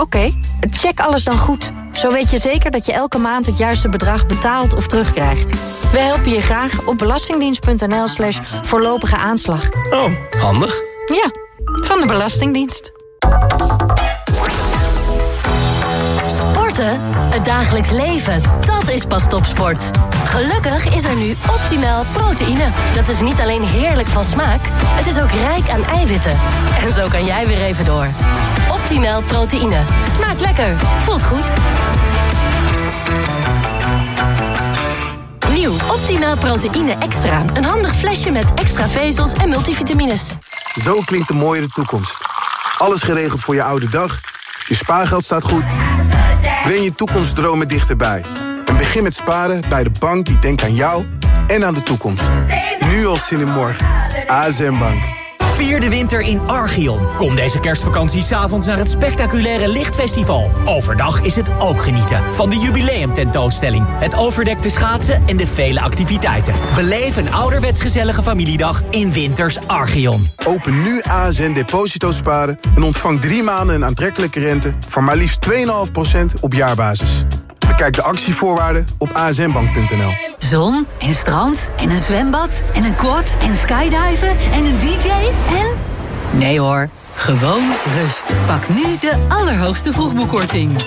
Oké, check alles dan goed. Zo weet je zeker dat je elke maand het juiste bedrag betaalt of terugkrijgt. We helpen je graag op belastingdienst.nl slash voorlopige aanslag. Oh, handig. Ja, van de Belastingdienst. Sporten? Het dagelijks leven, dat is pas topsport. Gelukkig is er nu optimaal proteïne. Dat is niet alleen heerlijk van smaak, het is ook rijk aan eiwitten. En zo kan jij weer even door. Optimaal proteïne. Smaakt lekker, voelt goed. Nieuw Optimaal proteïne extra. Een handig flesje met extra vezels en multivitamines. Zo klinkt de mooiere toekomst. Alles geregeld voor je oude dag. Je spaargeld staat goed. Breng je toekomstdromen dichterbij. En begin met sparen bij de bank die denkt aan jou en aan de toekomst. Nu al zin in morgen. ASM Bank. Vier de winter in Archeon. Kom deze kerstvakantie s'avonds naar het spectaculaire Lichtfestival. Overdag is het ook genieten van de jubileumtentoonstelling, het overdekte schaatsen en de vele activiteiten. Beleef een ouderwets gezellige familiedag in Winters Archeon. Open nu ASN Deposito Sparen en ontvang drie maanden een aantrekkelijke rente... van maar liefst 2,5% op jaarbasis. Bekijk de actievoorwaarden op asnbank.nl. Zon en strand en een zwembad en een quad en skydiven en een dj en... Nee hoor, gewoon rust. Pak nu de allerhoogste vroegboekkorting.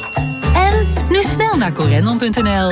En nu snel naar corendon.nl.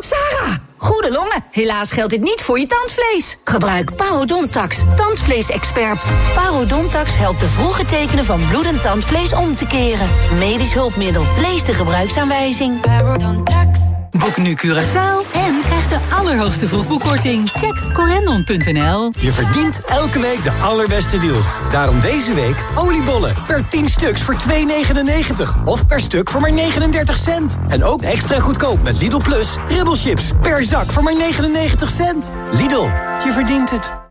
Sarah, goede longen. Helaas geldt dit niet voor je tandvlees. Gebruik Parodontax, tandvleesexpert. Parodontax helpt de vroege tekenen van bloedend tandvlees om te keren. Medisch hulpmiddel. Lees de gebruiksaanwijzing. Parodontax. Boek nu Curaçao en krijg de allerhoogste vroegboekkorting. Check corendon.nl. Je verdient elke week de allerbeste deals. Daarom deze week oliebollen per 10 stuks voor 2,99. Of per stuk voor maar 39 cent. En ook extra goedkoop met Lidl Plus ribbelchips per zak voor maar 99 cent. Lidl, je verdient het.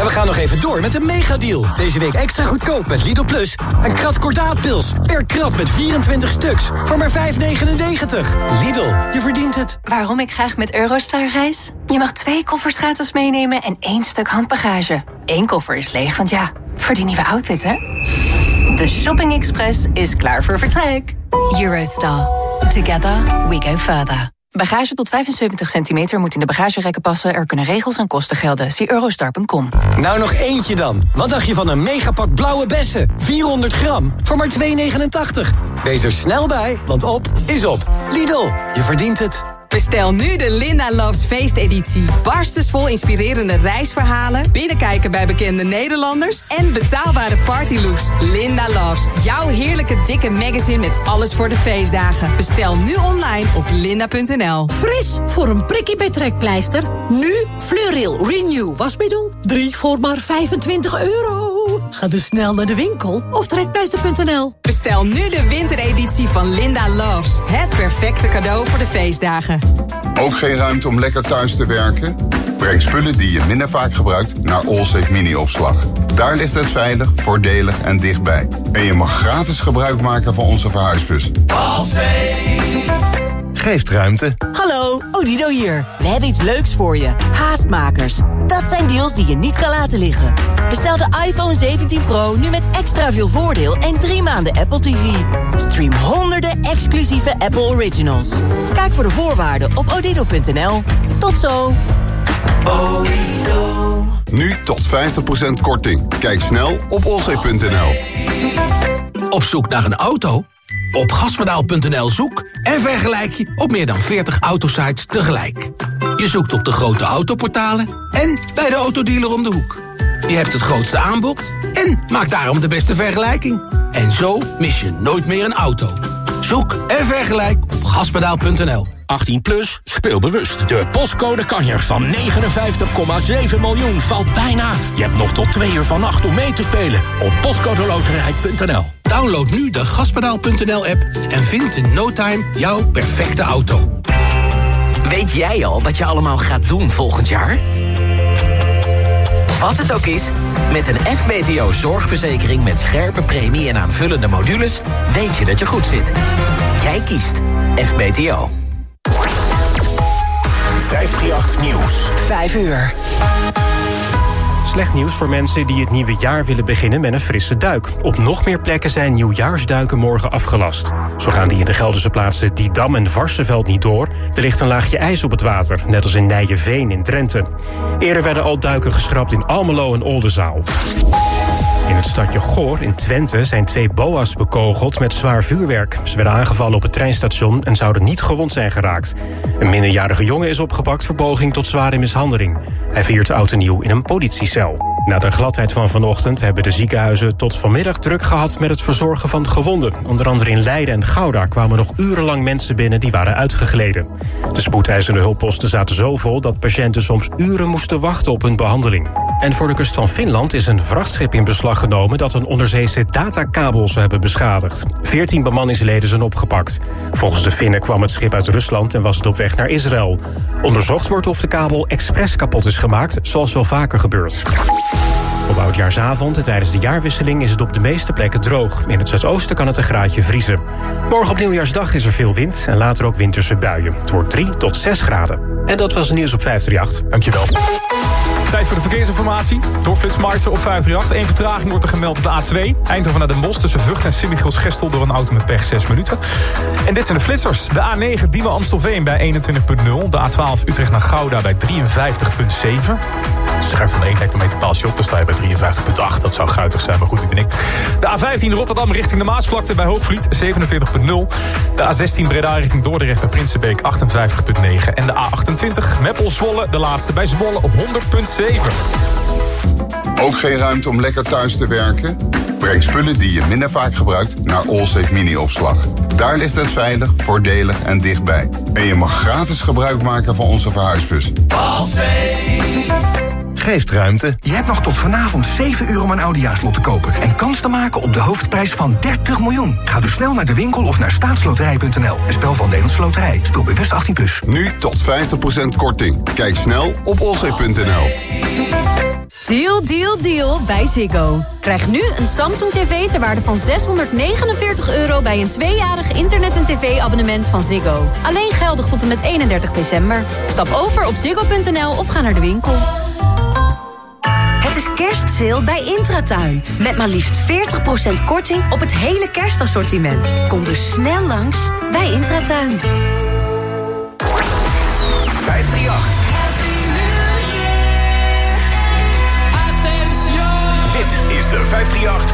En we gaan nog even door met een megadeal. Deze week extra goedkoop met Lidl Plus. Een krat kordaatpils per krat met 24 stuks voor maar 5,99. Lidl, je verdient het. Waarom ik graag met Eurostar reis? Je mag twee koffers gratis meenemen en één stuk handbagage. Eén koffer is leeg, want ja, voor die nieuwe outfit, hè? De Shopping Express is klaar voor vertrek. Eurostar. Together we go further. Bagage tot 75 centimeter moet in de bagagerekken passen. Er kunnen regels en kosten gelden. Zie eurostar.com. Nou nog eentje dan. Wat dacht je van een megapak blauwe bessen? 400 gram voor maar 2,89. Wees er snel bij, want op is op. Lidl, je verdient het. Bestel nu de Linda Loves feesteditie. Barstensvol inspirerende reisverhalen, binnenkijken bij bekende Nederlanders en betaalbare partylooks. Linda Loves, jouw heerlijke dikke magazine met alles voor de feestdagen. Bestel nu online op linda.nl. Fris voor een prikkie bij trekpleister. Nu Fleuril Renew wasmiddel. 3 voor maar 25 euro. Ga dus snel naar de winkel of trekpleister.nl. Bestel nu de wintereditie van Linda Loves. Het perfecte cadeau voor de feestdagen. Ook geen ruimte om lekker thuis te werken? Breng spullen die je minder vaak gebruikt naar Allsafe Mini-opslag. Daar ligt het veilig, voordelig en dichtbij. En je mag gratis gebruik maken van onze verhuisbus. Geeft ruimte. Hallo, Odido hier. We hebben iets leuks voor je. Haastmakers. Dat zijn deals die je niet kan laten liggen. Bestel de iPhone 17 Pro nu met extra veel voordeel en drie maanden Apple TV. Stream honderden exclusieve Apple Originals. Kijk voor de voorwaarden op odido.nl. Tot zo. Nu tot 50% korting. Kijk snel op olzee.nl. Op zoek naar een auto? Op gaspedaal.nl zoek en vergelijk je op meer dan 40 autosites tegelijk. Je zoekt op de grote autoportalen en bij de autodealer om de hoek. Je hebt het grootste aanbod en maak daarom de beste vergelijking. En zo mis je nooit meer een auto. Zoek en vergelijk op gaspedaal.nl. 18 plus, speel bewust. De postcode kanjer van 59,7 miljoen valt bijna. Je hebt nog tot twee uur vannacht om mee te spelen op postcodeloterij.nl. Download nu de gaspedaal.nl-app en vind in no time jouw perfecte auto. Weet jij al wat je allemaal gaat doen volgend jaar? Wat het ook is, Met een FBTO zorgverzekering met scherpe premie en aanvullende modules... weet je dat je goed zit. Jij kiest FBTO. 538 Nieuws. 5 uur. Slecht nieuws voor mensen die het nieuwe jaar willen beginnen met een frisse duik. Op nog meer plekken zijn nieuwjaarsduiken morgen afgelast. Zo gaan die in de Gelderse plaatsen Didam en Varsenveld niet door. Er ligt een laagje ijs op het water, net als in Nijenveen in Drenthe. Eerder werden al duiken geschrapt in Almelo en Oldenzaal. In het stadje Goor in Twente zijn twee boa's bekogeld met zwaar vuurwerk. Ze werden aangevallen op het treinstation en zouden niet gewond zijn geraakt. Een minderjarige jongen is opgepakt voor poging tot zware mishandeling. Hij viert oud en nieuw in een politiecel. Na de gladheid van vanochtend hebben de ziekenhuizen tot vanmiddag druk gehad met het verzorgen van gewonden. Onder andere in Leiden en Gouda kwamen nog urenlang mensen binnen die waren uitgegleden. De spoedeisende hulpposten zaten zo vol dat patiënten soms uren moesten wachten op hun behandeling. En voor de kust van Finland is een vrachtschip in beslag genomen dat een onderzeese datakabel zou hebben beschadigd. Veertien bemanningsleden zijn opgepakt. Volgens de Finnen kwam het schip uit Rusland en was het op weg naar Israël. Onderzocht wordt of de kabel expres kapot is gemaakt, zoals wel vaker gebeurt. Op oudjaarsavond en tijdens de jaarwisseling is het op de meeste plekken droog. In het zuidoosten kan het een graadje vriezen. Morgen op nieuwjaarsdag is er veel wind en later ook winterse buien. Het wordt 3 tot 6 graden. En dat was het nieuws op 538. Dankjewel. Tijd voor de verkeersinformatie. Door Flitsmeister op 538. Eén vertraging wordt er gemeld op de A2. Eindhoven naar Den Bosch tussen Vught en Simichels-Gestel... door een auto met pech 6 minuten. En dit zijn de flitsers. De A9 Diemen Amstelveen bij 21.0. De A12 Utrecht naar Gouda bij 53.7. Schuift van 1 hectometer paaltje op, dan sta je bij 53.8. Dat zou guitig zijn, maar goed, niet ben ik. De A15 Rotterdam richting de Maasvlakte bij Hoogvliet 47.0. De A16 Breda richting Dordrecht bij Prinsenbeek 58.9. En de A28 Meppel-Zwolle, de laatste bij Zwolle op 100.7. Ook geen ruimte om lekker thuis te werken? Breng spullen die je minder vaak gebruikt naar Allsafe Mini-opslag. Daar ligt het veilig, voordelig en dichtbij. En je mag gratis gebruik maken van onze verhuisbus. Geeft ruimte. Je hebt nog tot vanavond 7 uur om een Audiaslot te kopen... en kans te maken op de hoofdprijs van 30 miljoen. Ga dus snel naar de winkel of naar staatsloterij.nl. Een spel van Nederlandse Loterij. Speel bewust 18+. Plus. Nu tot 50% korting. Kijk snel op olzee.nl. Deal, deal, deal bij Ziggo. Krijg nu een Samsung TV ter waarde van 649 euro... bij een tweejarig internet- en tv-abonnement van Ziggo. Alleen geldig tot en met 31 december. Stap over op ziggo.nl of ga naar de winkel. Is kerstsale bij Intratuin. Met maar liefst 40% korting op het hele kerstassortiment. Kom dus snel langs bij Intratuin. 538. Dit is de 538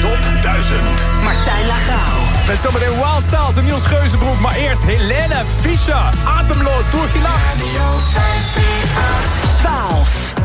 Top 1000. Martijn Lagrauw. Met zometeen Wild Styles en Niels Geuzenbroek. Maar eerst Helene Fischer. Atemloos door die nacht. 12.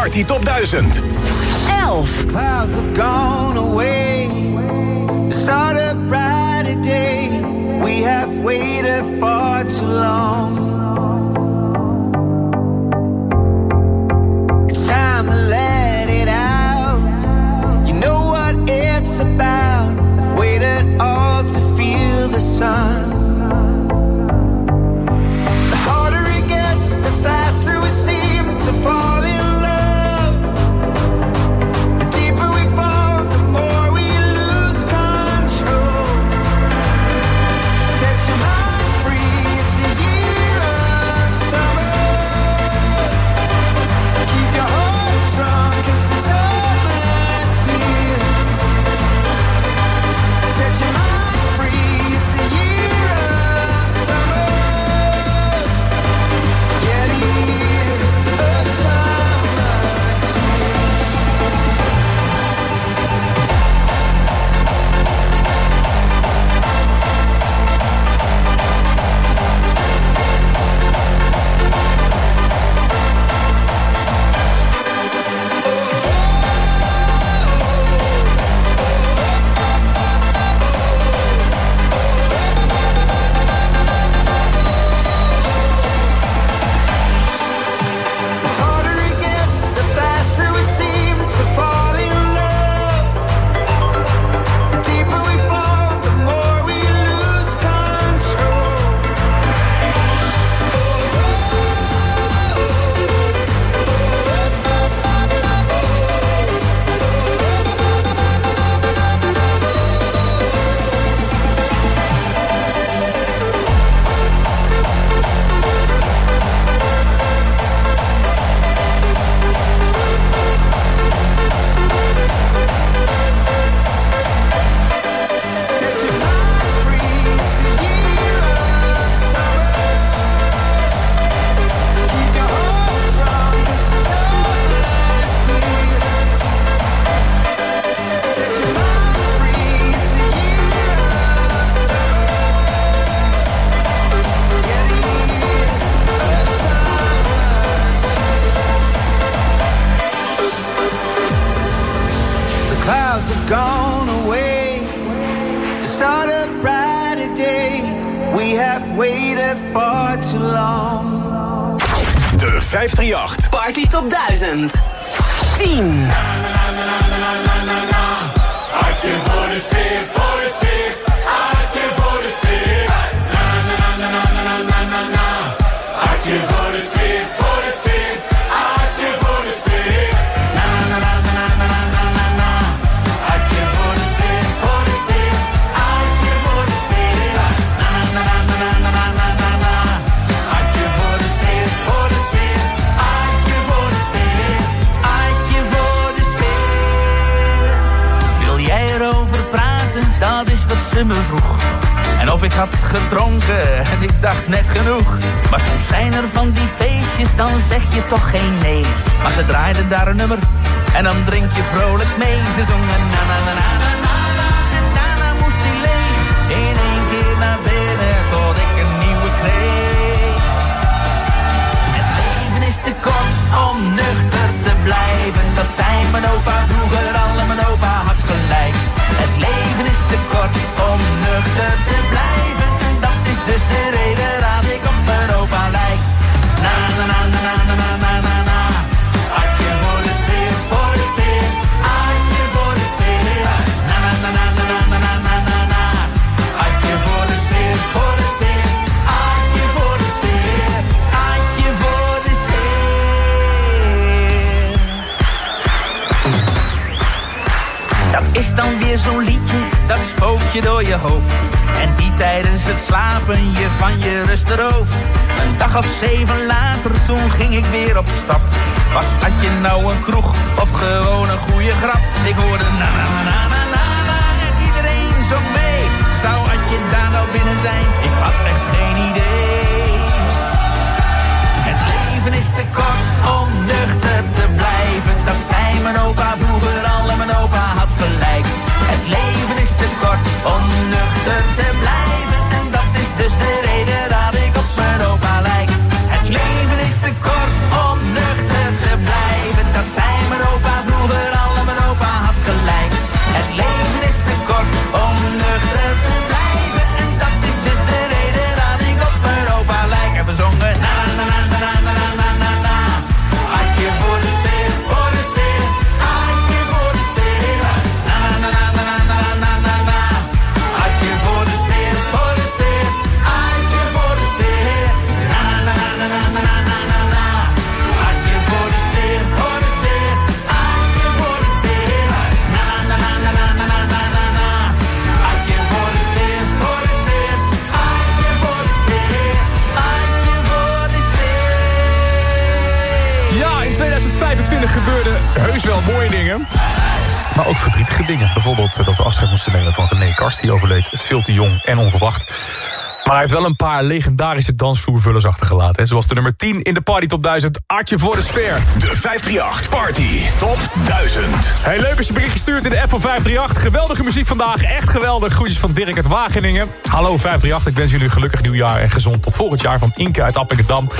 Party Top 1000. 11. Clouds have gone away. The start a brighter day. We have waited far too long. Dat is wat ze me vroeg. En of ik had gedronken, en ik dacht net genoeg. Maar soms zijn er van die feestjes, dan zeg je toch geen nee. Maar ze draaiden daar een nummer, en dan drink je vrolijk mee. Ze zongen na na na na na na na, en daarna moest hij leeg. In één keer naar binnen, tot ik een nieuwe kreeg. Het leven is te kort om nuchter te blijven. Dat zei mijn opa vroeger al en mijn opa had gelijk. Het leven is te kort om nuchter te blijven. En dat is dus de reden dat ik op Europa lijk. Na na na na na na. Dan weer zo'n liedje, dat spook je door je hoofd. En die tijdens het slapen je van je rust rooft. Een dag of zeven later, toen ging ik weer op stap. Was had je nou een kroeg of gewoon een goede grap? Ik hoorde na na na na na na en iedereen zong mee. Zou had je daar nou binnen zijn? Ik had echt geen idee. Het leven is te kort om nuchter te blijven. Dat zei mijn opa vroeger al en mijn opa het leven is te kort om nuchter te blijven. En dat is dus de reden dat ik op mijn opa lijk. Het leven is te kort om nuchter te blijven. Dat zijn mijn opa. Bijvoorbeeld eh, dat we afscheid moesten nemen van René Karst. Die overleed veel te jong en onverwacht. Maar hij heeft wel een paar legendarische dansvloervullers achtergelaten. Hè. Zoals de nummer 10 in de Party Top 1000, Artje voor de Sfeer. De 538 Party Top 1000. Hey, leuk als je bericht gestuurd in de app van 538. Geweldige muziek vandaag, echt geweldig. Groetjes van Dirk uit Wageningen. Hallo 538, ik wens jullie een gelukkig nieuwjaar en gezond tot volgend jaar van Inke uit Appingedam.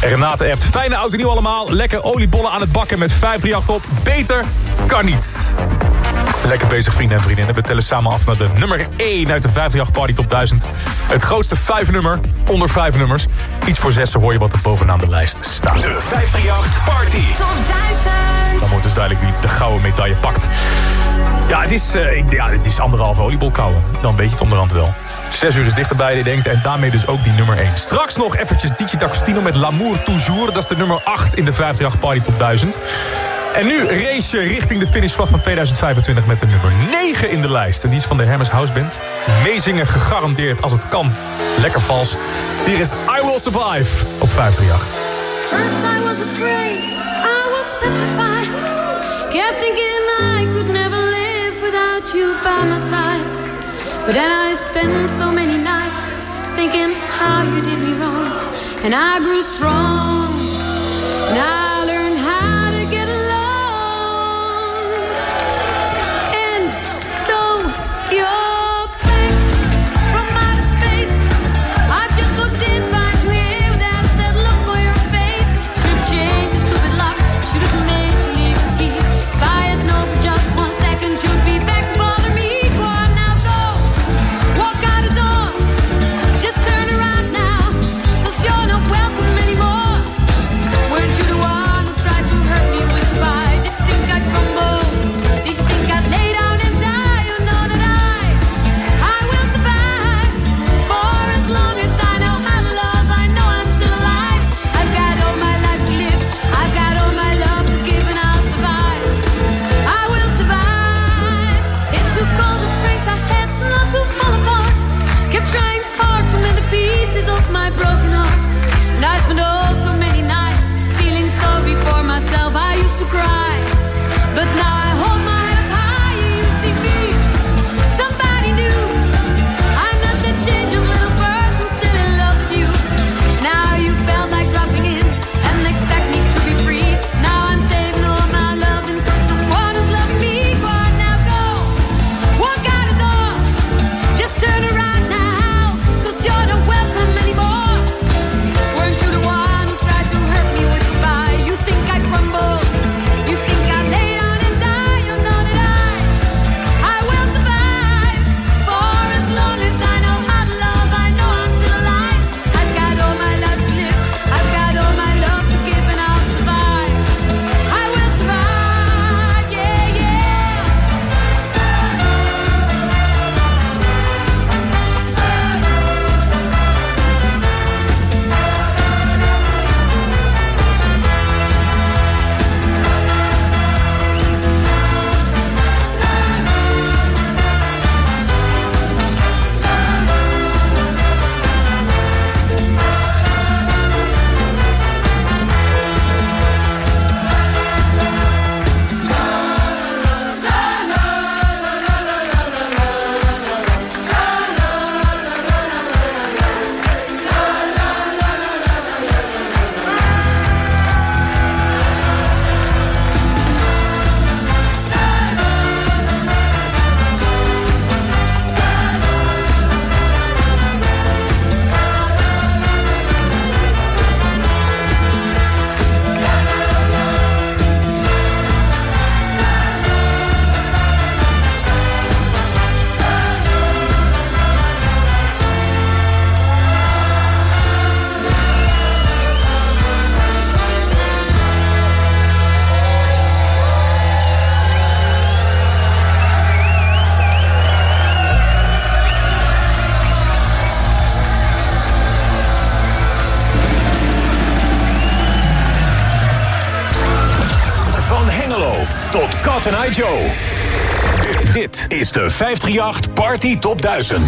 En Renate appt, fijne auto nieuw allemaal. Lekker oliebollen aan het bakken met 538 op. Beter kan niet. Lekker bezig vrienden en vriendinnen. We tellen samen af naar de nummer 1 uit de 538 Party Top 1000. Het grootste 5 nummer onder 5 nummers. Iets voor 6 hoor je wat er bovenaan de lijst staat. De 538 Party Top 1000. Dan wordt dus duidelijk wie de gouden medaille pakt. Ja, het is, eh, ik- ja, het is anderhalve oliebol kauwen. Dan weet je het onderhand wel. Zes uur is dichterbij, je denkt. En daarmee dus ook die nummer 1. Straks nog eventjes DJ D'Agostino met L'amour toujours. Dat is de nummer 8 in de 538 Party Top 1000. En nu race je richting de finishvlag van 2025 met de nummer 9 in de lijst. En die is van de Hermes House Band. Meezingen gegarandeerd als het kan. Lekker vals. Hier is I Will Survive op 538. First I was afraid, I was petrified. Kept thinking I could never live without you by my side. But then I spent so many nights thinking how you did me wrong. And I grew strong. And I 538 Party Top 1000.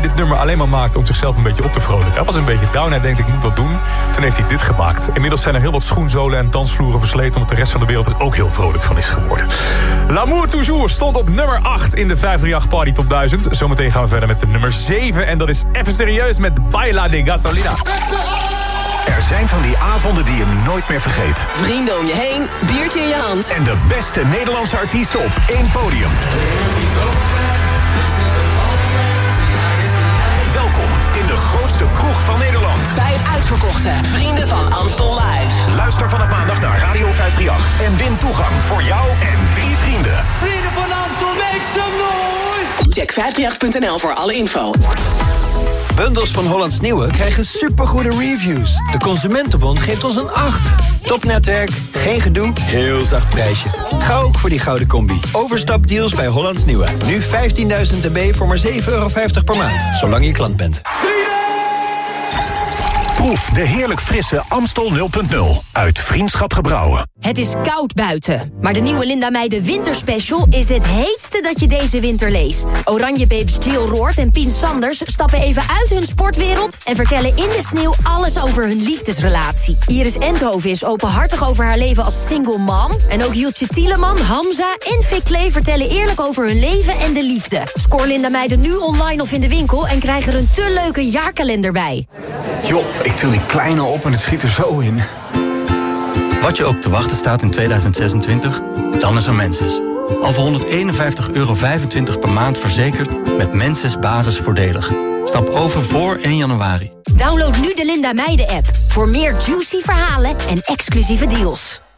Dit nummer alleen maar maakte om zichzelf een beetje op te vrolijken? Hij was een beetje down, hij denkt ik moet dat doen. Toen heeft hij dit gemaakt. Inmiddels zijn er heel wat schoenzolen en dansvloeren versleten... omdat de rest van de wereld er ook heel vrolijk van is geworden. L'amour toujours stond op nummer 8 in de 538 Party Top 1000. Zometeen gaan we verder met de nummer 7. En dat is even serieus met Baila de Gasolina. Er zijn van die avonden die je nooit meer vergeet. Vrienden om je heen, biertje in je hand. En de beste Nederlandse artiesten op één podium. Grootste kroeg van Nederland. Bij het uitverkochte Vrienden van Amstel Live. Luister vanaf maandag naar Radio 538 en win toegang voor jou en drie vrienden. Vrienden van Amstel, make some noise! Check 538.nl voor alle info. Bundels van Hollands Nieuwe krijgen supergoede reviews. De Consumentenbond geeft ons een 8. Topnetwerk, geen gedoe, heel zacht prijsje. Ga ook voor die gouden combi. Overstapdeals bij Hollands Nieuwe. Nu 15.000 dB voor maar 7,50 euro per maand. Zolang je klant bent. Proef de heerlijk frisse Amstel 0.0 uit Vriendschap Gebrouwen. Het is koud buiten, maar de nieuwe Linda Meijden Winterspecial is het heetste dat je deze winter leest. Oranjebabes Jill Roord en Pien Sanders stappen even uit hun sportwereld... en vertellen in de sneeuw alles over hun liefdesrelatie. Iris Endhoven is openhartig over haar leven als single mom... en ook Jultje Tieleman, Hamza en Vic Klee vertellen eerlijk over hun leven en de liefde. Scoor Linda Meijden nu online of in de winkel... en krijg er een te leuke jaarkalender bij. Joh, ik til die kleine op en het schiet er zo in. Wat je ook te wachten staat in 2026, dan is er Menses. Al voor 151,25 euro per maand verzekerd met Menses basisvoordelig. Stap over voor 1 januari. Download nu de Linda Meijden app voor meer juicy verhalen en exclusieve deals.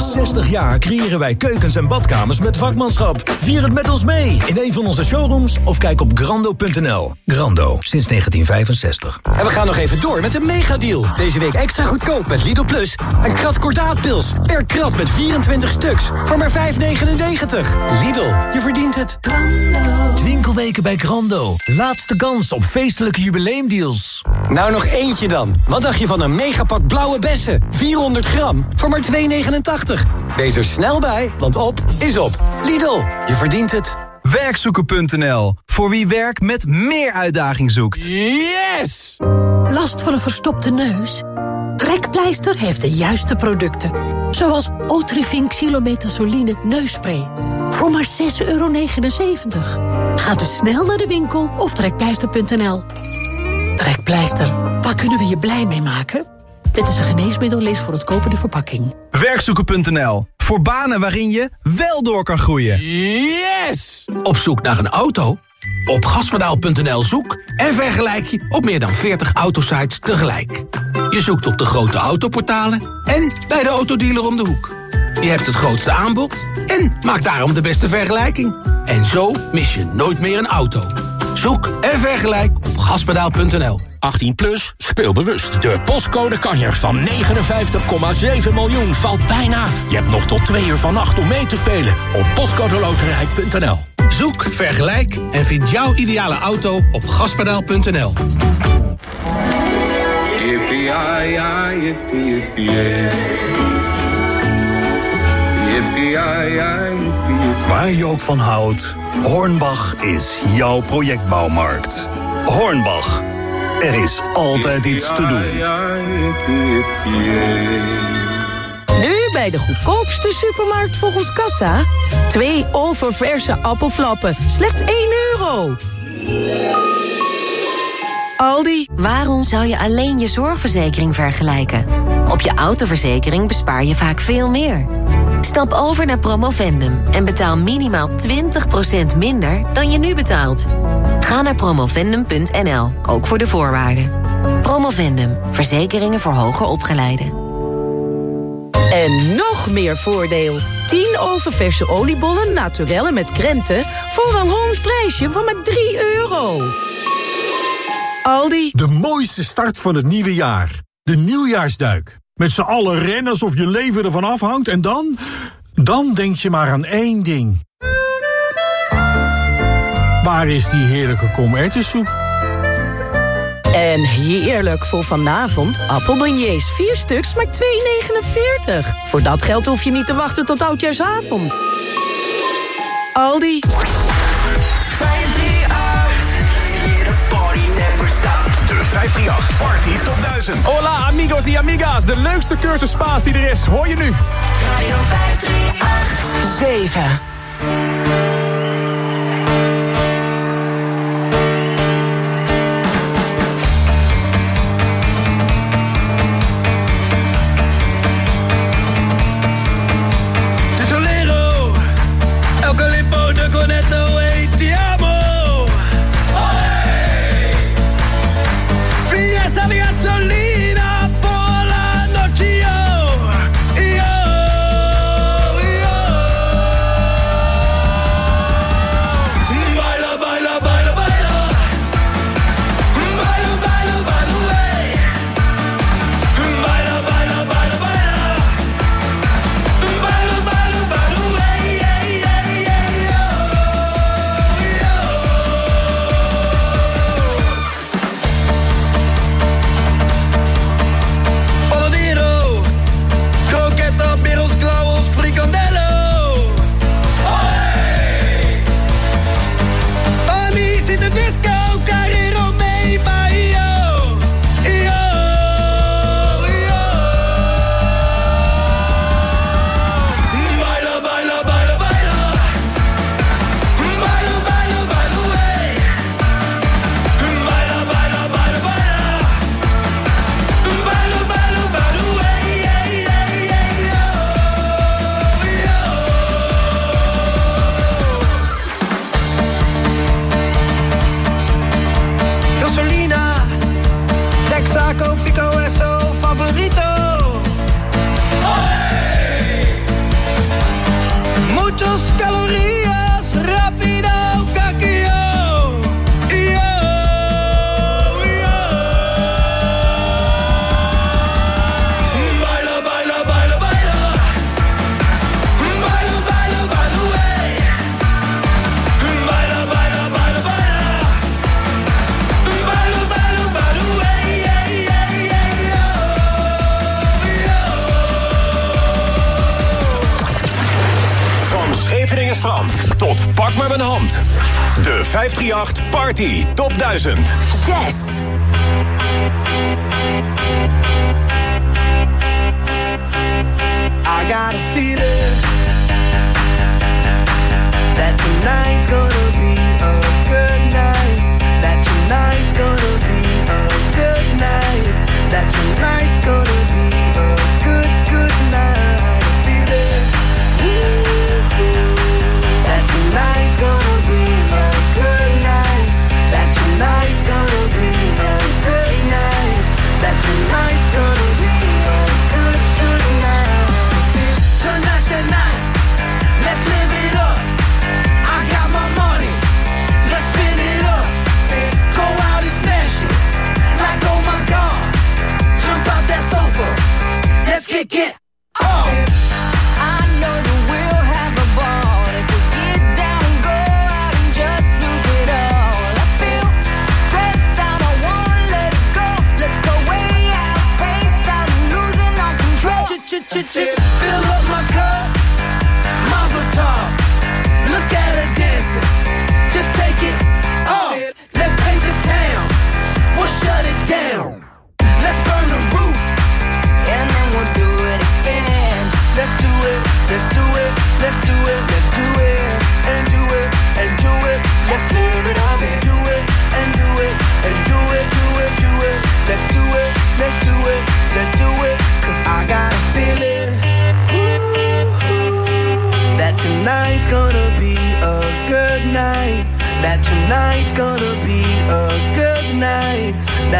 Al 60 jaar creëren wij keukens en badkamers met vakmanschap. Vier het met ons mee in een van onze showrooms of kijk op grando.nl. Grando, sinds 1965. En we gaan nog even door met een megadeal. Deze week extra goedkoop met Lidl Plus. Een krat kordaatpils. Per krat met 24 stuks. Voor maar 5,99. Lidl, je verdient het. Twinkelweken bij Grando. Laatste kans op feestelijke jubileumdeals. Nou nog eentje dan. Wat dacht je van een megapak blauwe bessen? 400 gram voor maar 2,89. Wees er snel bij, want op is op. Lidl, je verdient het. Werkzoeken.nl. Voor wie werk met meer uitdaging zoekt. Yes! Last van een verstopte neus? Trekpleister heeft de juiste producten. Zoals Otrivin Xylometazoline neusspray. Voor maar 6,79 euro. Ga dus snel naar de winkel of trekpleister.nl. Trekpleister, waar kunnen we je blij mee maken? Dit is een geneesmiddel, lees voor het kopen de verpakking. Werkzoeken.nl. Voor banen waarin je wel door kan groeien. Yes! Op zoek naar een auto? Op gaspedaal.nl zoek en vergelijk je op meer dan 40 autosites tegelijk. Je zoekt op de grote autoportalen en bij de autodealer om de hoek. Je hebt het grootste aanbod en maakt daarom de beste vergelijking. En zo mis je nooit meer een auto. Zoek en vergelijk op gaspedaal.nl. 18 plus, speel bewust. De postcode kanjer van 59,7 miljoen valt bijna. Je hebt nog tot twee uur vannacht om mee te spelen op postcodeloterij.nl. Zoek, vergelijk en vind jouw ideale auto op gaspedaal.nl. Waar je ook van houdt, Hornbach is jouw projectbouwmarkt. Hornbach, er is altijd iets te doen. Nu bij de goedkoopste supermarkt volgens Kassa. Twee oververse appelflappen, slechts 1 euro. Aldi. Waarom zou je alleen je zorgverzekering vergelijken? Op je autoverzekering bespaar je vaak veel meer. Stap over naar Promovendum en betaal minimaal 20% minder dan je nu betaalt. Ga naar promovendum.nl, ook voor de voorwaarden. Promovendum, verzekeringen voor hoger opgeleiden. En nog meer voordeel. 10 oververse oliebollen naturellen met krenten... voor een rond prijsje van maar 3 euro. Aldi. De mooiste start van het nieuwe jaar. De nieuwjaarsduik. Met z'n allen rennen alsof je leven ervan afhangt en dan... dan denk je maar aan één ding. Waar is die heerlijke komertensoep? En heerlijk voor vanavond. Appelbeignets, Vier stuks, maar 2,49. Voor dat geld hoef je niet te wachten tot oudjaarsavond. Aldi. 538 Party tot 1000. Hola amigos y amigas, de leukste cursuspaas die er is. Hoor je nu. Radio 538 7 so Beveringen Strand. Tot Pak met mijn hand. De 538 Party Top 1000. 6. I got a feeling that tonight's gonna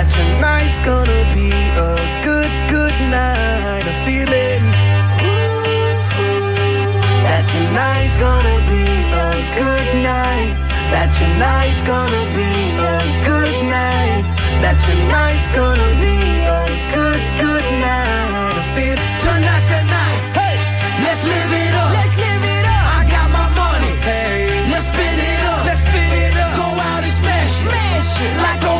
that tonight's gonna be a good, good night. A feeling ooh. that tonight's gonna be a good night. That tonight's gonna be a good night. That tonight's gonna be a good, good night. A feel tonight's the night. Hey, let's live it up. Let's live it up. I got my money. Hey, let's spin it up. Let's spin it up. Go out and smash, smash like a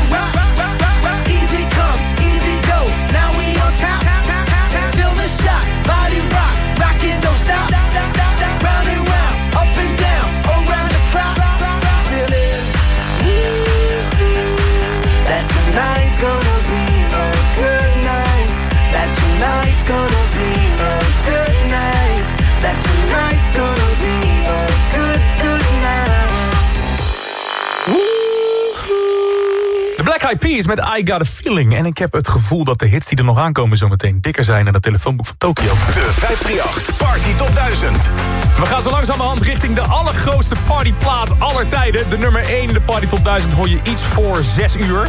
Eyed Peas met I Got A Feeling. En ik heb het gevoel dat de hits die er nog aankomen zometeen dikker zijn dan het telefoonboek van Tokio. De 538 Party Top 1000. We gaan zo langzamerhand richting de allergrootste partyplaat aller tijden. De nummer 1 in de Party Top 1000 hoor je iets voor 6 uur.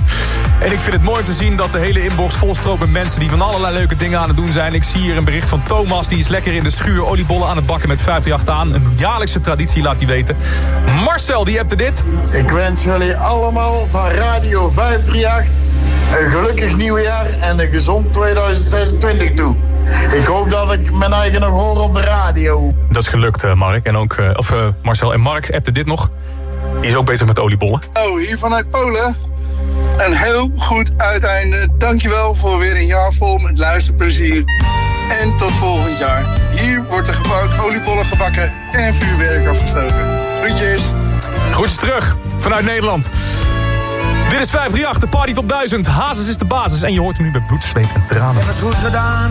En ik vind het mooi om te zien dat de hele inbox volstroopt met mensen... die van allerlei leuke dingen aan het doen zijn. Ik zie hier een bericht van Thomas, die is lekker in de schuur... oliebollen aan het bakken met 538 aan. Een jaarlijkse traditie, laat hij weten. Marcel, die hebt er dit. Ik wens jullie allemaal van Radio 538 een gelukkig nieuwjaar en een gezond 2026 toe. Ik hoop dat ik mijn eigen nog hoor op de radio. Dat is gelukt, eh, Mark. En ook, eh, of eh, Marcel en Mark appte dit nog. Die is ook bezig met oliebollen. Oh, hier vanuit Polen. Een heel goed uiteinde. Dankjewel voor weer een jaar vol met luisterplezier. En tot volgend jaar. Hier wordt er gebouwd oliebollen gebakken en vuurwerk afgestoken. Groetjes. Groetjes terug vanuit Nederland. Dit is 538, de Party Top 1000. Hazes is de basis en je hoort hem nu bij bloed, zweet en tranen. heb het goed gedaan,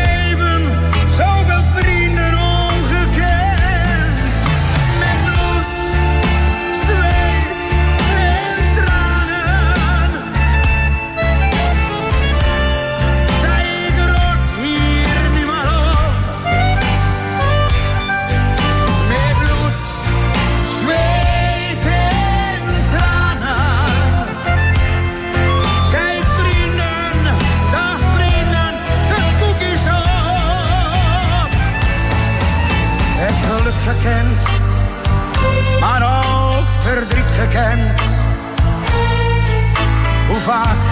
vaak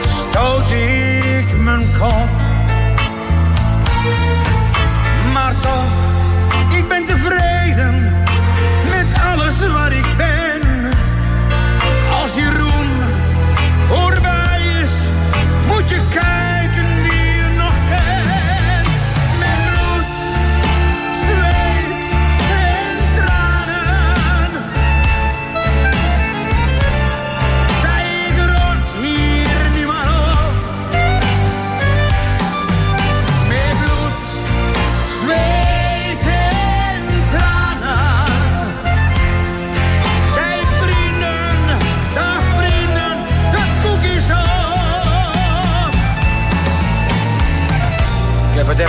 stoot ik kop?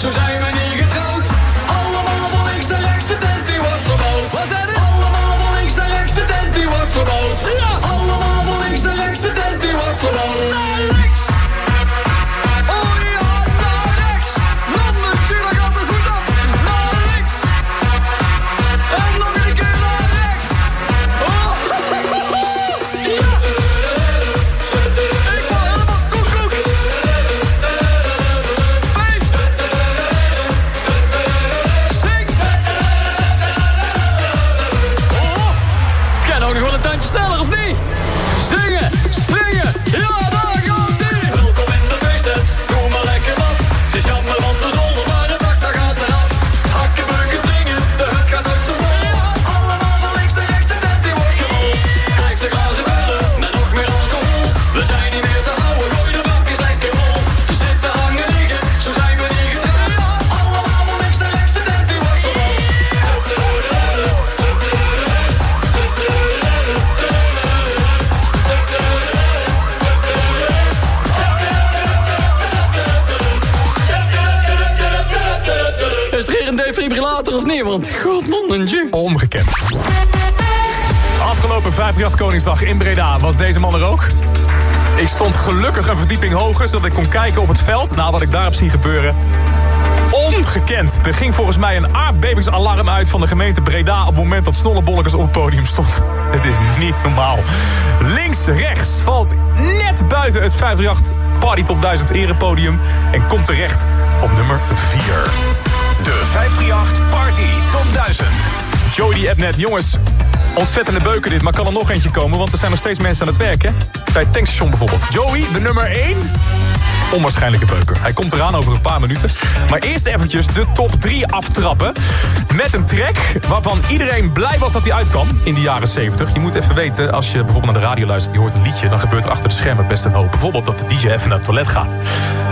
zo zijn we niet getrouwd. Allemaal van links naar rechts, de tent die wordt verbouwd. Wat zijn het? Allemaal van links naar rechts, de tent die wordt verbouwd. Ja! Allemaal van links naar rechts, de tent die wordt verbouwd. Ongekend. Afgelopen 58 Koningsdag in Breda was deze man er ook. Ik stond gelukkig een verdieping hoger, zodat ik kon kijken op het veld. Nou, wat ik daar heb zien gebeuren. Ongekend. Er ging volgens mij een aardbevingsalarm uit van de gemeente Breda... op het moment dat Snollebollekes op het podium stond. Het is niet normaal. Links, rechts valt net buiten het 538 Party Top 1000 erepodium... en komt terecht op nummer 4. De 538 Party Top 1000. Joey die app net, jongens, ontzettende beuken dit, maar kan er nog eentje komen, want er zijn nog steeds mensen aan het werken. Bij het tankstation bijvoorbeeld. Joey, de nummer 1. Onwaarschijnlijke beuker. Hij komt eraan over een paar minuten. Maar eerst eventjes de top 3 aftrappen. Met een track waarvan iedereen blij was dat hij uitkwam in de jaren 70. Je moet even weten, als je bijvoorbeeld naar de radio luistert... je hoort een liedje, dan gebeurt er achter de schermen best een hoop. Bijvoorbeeld dat de DJ even naar het toilet gaat.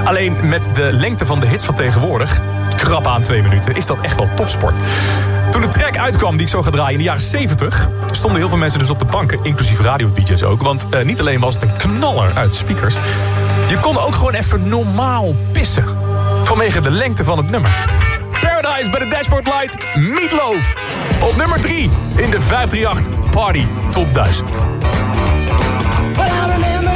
Alleen met de lengte van de hits van tegenwoordig... krap aan twee minuten, is dat echt wel topsport. Toen de track uitkwam die ik zo ga draaien in de jaren 70... stonden heel veel mensen dus op de banken, inclusief radio-dj's ook. Want eh, niet alleen was het een knaller uit speakers... je kon ook gewoon even normaal pissen. Vanwege de lengte van het nummer. Paradise bij de Dashboard Light, Meatloaf. Op nummer 3 in de 538 Party Top 1000. Well,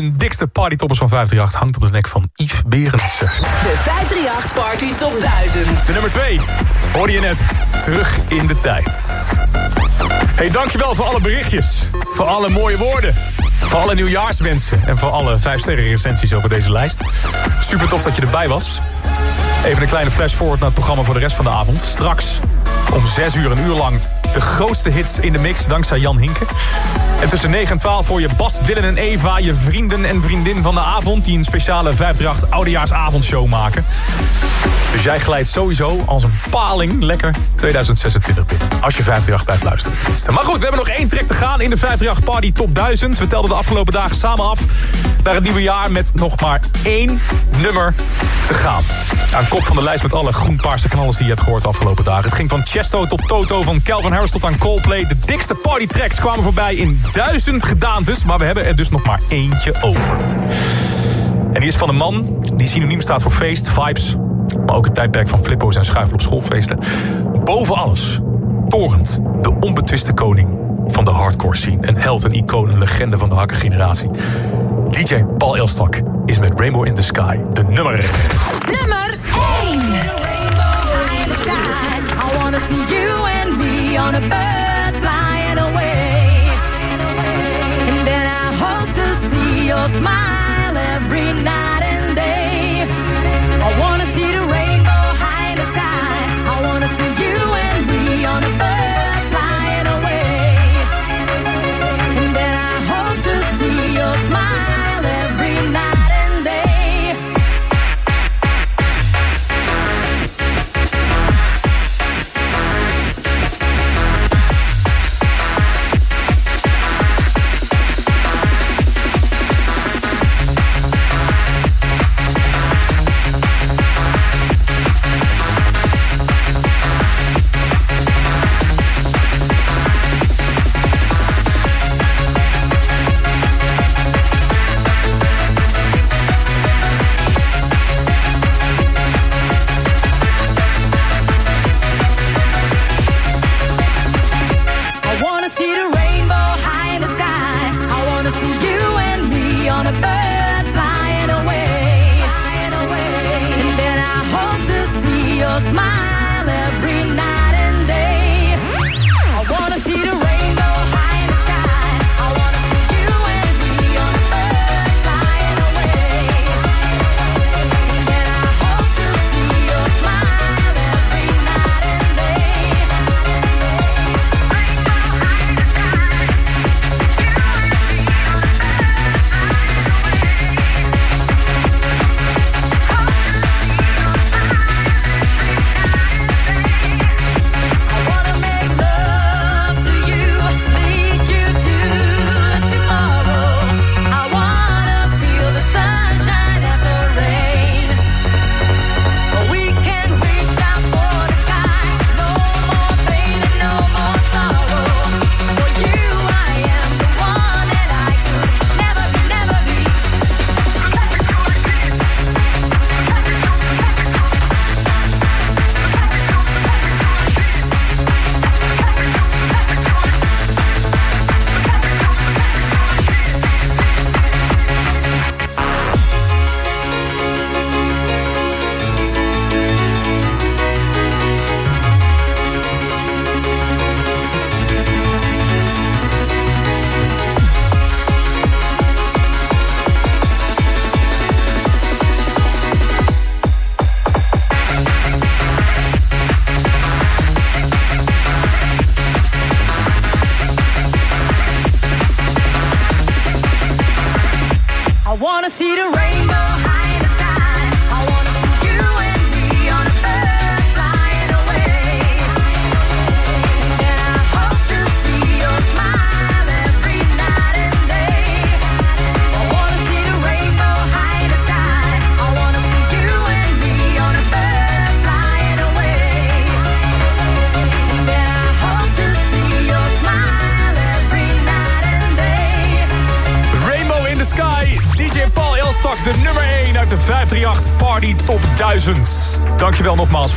duizend dikste partytoppers van 538 hangt op de nek van Yves Berendsen. De 538 Party Top 1000. De nummer 2 hoorde je net terug in de tijd. Hey, dankjewel voor alle berichtjes. Voor alle mooie woorden. Voor alle nieuwjaarswensen. En voor alle 5 sterren recensies over deze lijst. Super tof dat je erbij was. Even een kleine flash forward naar het programma voor de rest van de avond. Straks om 6 uur, een uur lang, de grootste hits in de mix dankzij Jan Hinken. En tussen 9 en 12 voor je Bas, Dylan en Eva, je vrienden en vriendin van de avond... die een speciale 538 oudejaarsavondshow maken. Dus jij glijdt sowieso als een paling lekker 2026 binnen. Als je 538 blijft luisteren. Maar goed, we hebben nog één trek te gaan in de 538 Party Top 1000. We telden de afgelopen dagen samen af naar het nieuwe jaar... met nog maar één nummer te gaan. Aan kop van de lijst met alle groen-paarse knallers die je hebt gehoord de afgelopen dagen. Het ging van Chesto tot Toto, van Calvin Harris tot aan Coldplay. De dikste partytracks kwamen voorbij in duizend gedaantes. Maar we hebben er dus nog maar eentje over. En die is van een man die synoniem staat voor feest, vibes... maar ook het tijdperk van flippo's en schuifelen op schoolfeesten. Boven alles, torend, de onbetwiste koning van de hardcore scene. Een held, een icoon, een legende van de hakkengeneratie. DJ Paul Elstak is met Rainbow in the Sky de nummer 1. Nummer 1. I wanna see you and me on a bird flying away. And then I hope to see your smile every night and day. I wanna see the rainbow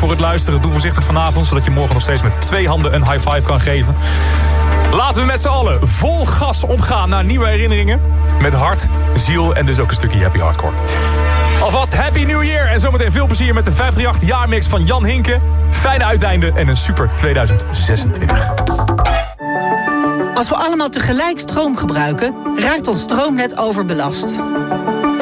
voor het luisteren. Doe voorzichtig vanavond, zodat je morgen nog steeds met twee handen een high five kan geven. Laten we met z'n allen vol gas opgaan naar nieuwe herinneringen. Met hart, ziel en dus ook een stukje happy hardcore. Alvast Happy New Year en zometeen veel plezier met de 538 jaarmix van Jan Hinken. Fijne uiteinde en een super 2026. Als we allemaal tegelijk stroom gebruiken, raakt ons stroomnet overbelast.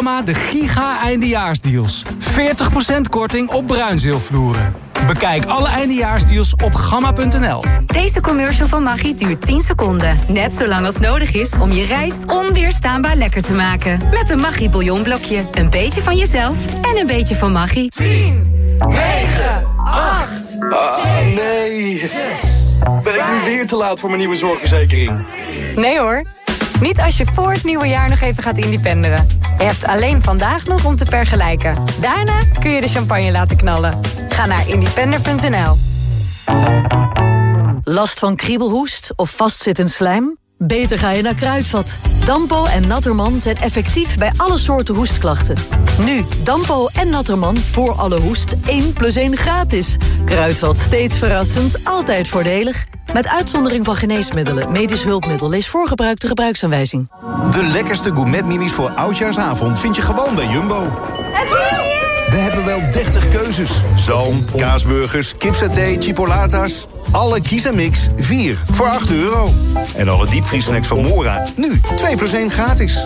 De giga eindejaarsdeals. 40% korting op bruinzeelvloeren. Bekijk alle eindejaarsdeals op gamma.nl. Deze commercial van Maggi duurt 10 seconden. Net zo lang als nodig is om je rijst onweerstaanbaar lekker te maken. Met een Maggi bouillonblokje. Een beetje van jezelf en een beetje van Maggi. 10, 9, 8, Ah, nee. Ben ik nu weer te laat voor mijn nieuwe zorgverzekering? Nee hoor. Niet als je voor het nieuwe jaar nog even gaat independeren. Je hebt alleen vandaag nog om te vergelijken. Daarna kun je de champagne laten knallen. Ga naar independer.nl. Last van kriebelhoest of vastzittend slijm? Beter ga je naar Kruidvat. Dampo en Natterman zijn effectief bij alle soorten hoestklachten. Nu, Dampo en Natterman voor alle hoest 1 plus 1 gratis. Kruidvat steeds verrassend, altijd voordelig. Met uitzondering van geneesmiddelen, medisch hulpmiddel... lees voorgebruikte gebruiksaanwijzing. De lekkerste gourmetminis voor Oudjaarsavond vind je gewoon bij Jumbo. We hebben wel 30 keuzes. Zalm, kaasburgers, kipsaté, chipolatas. Alle kies en mix 4 voor 8 euro. En alle diepvriesnacks van Mora nu 2 plus 1 gratis.